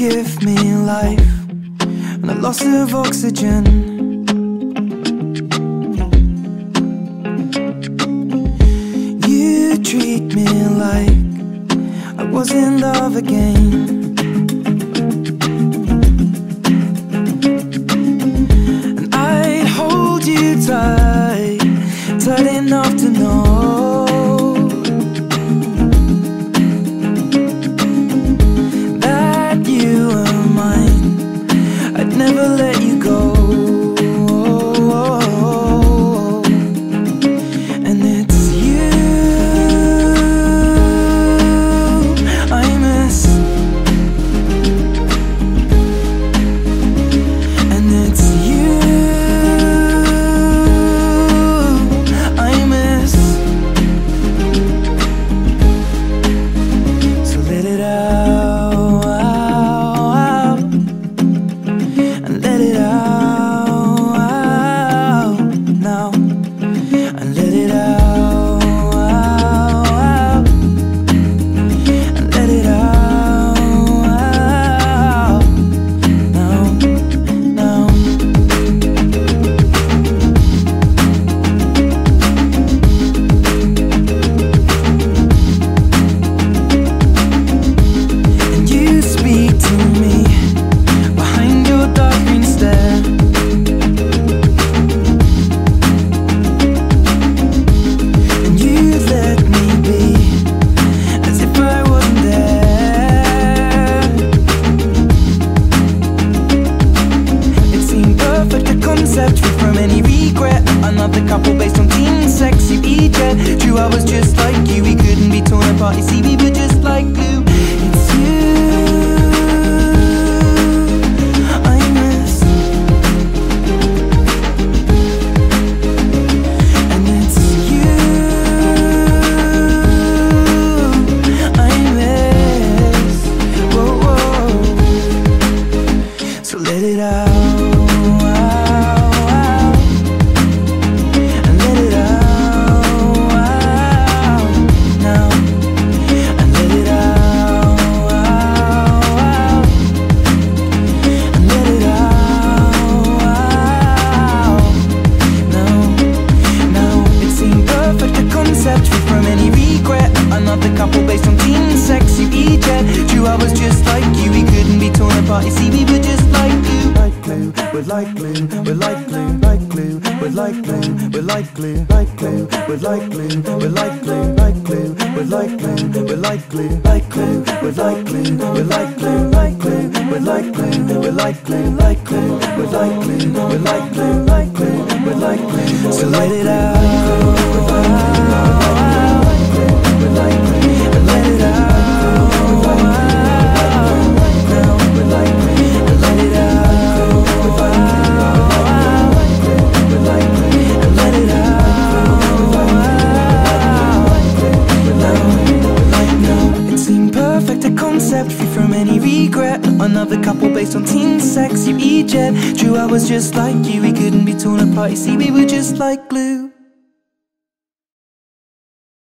life and a loss of oxygen. You treat me like I was in love again. Another couple based sex. True, I was just like you, we couldn't be torn apart. You see, we were just like glue. like glue, we're like glue, we're like glue, like glue, we're like glue, we're like glue, like glue, we're like glue, we're like glue, like glue, we're like glue, we're like glue, like glue, we're like glue, we're like glue, like glue, we're like glue, we're like glue, like glue, we're like glue, we're like glue, like glue, we're like glue. So let it out, Another couple based on teen sex, you eject. True, I was just like you, we couldn't be torn apart. You see, we were just like glue.